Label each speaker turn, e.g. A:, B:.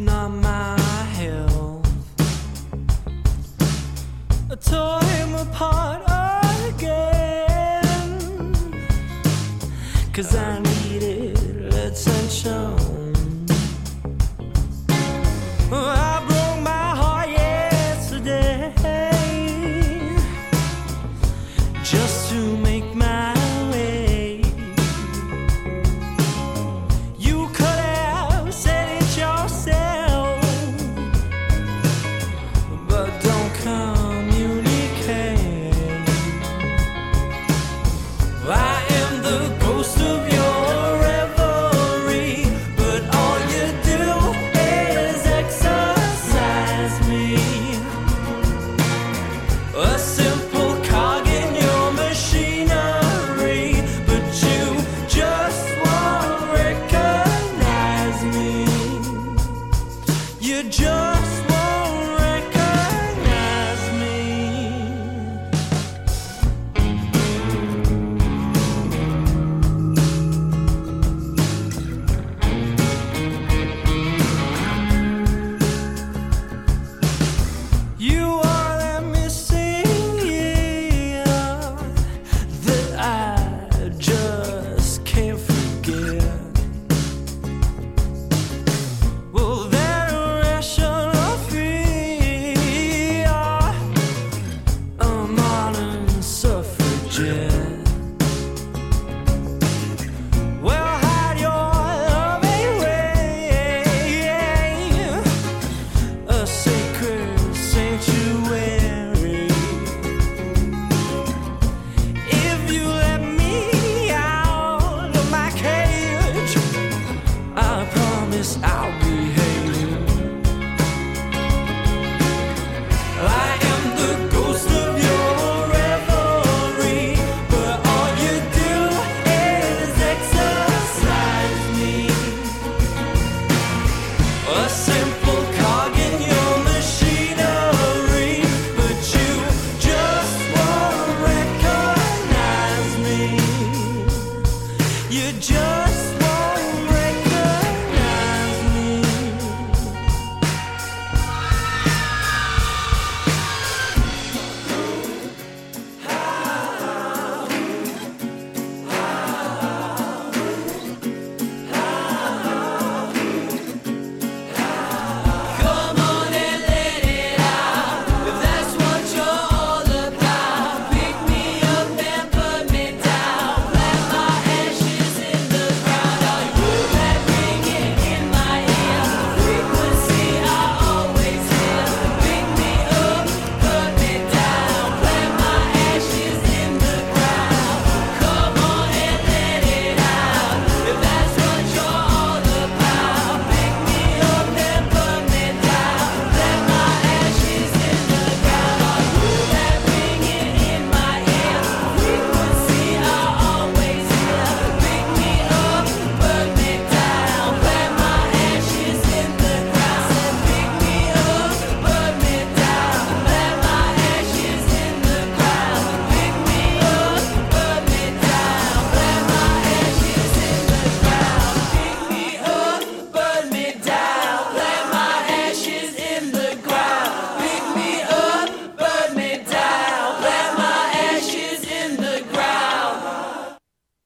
A: not my health. I tore him apart again. Cause I needed attention. I broke my heart yesterday just to you just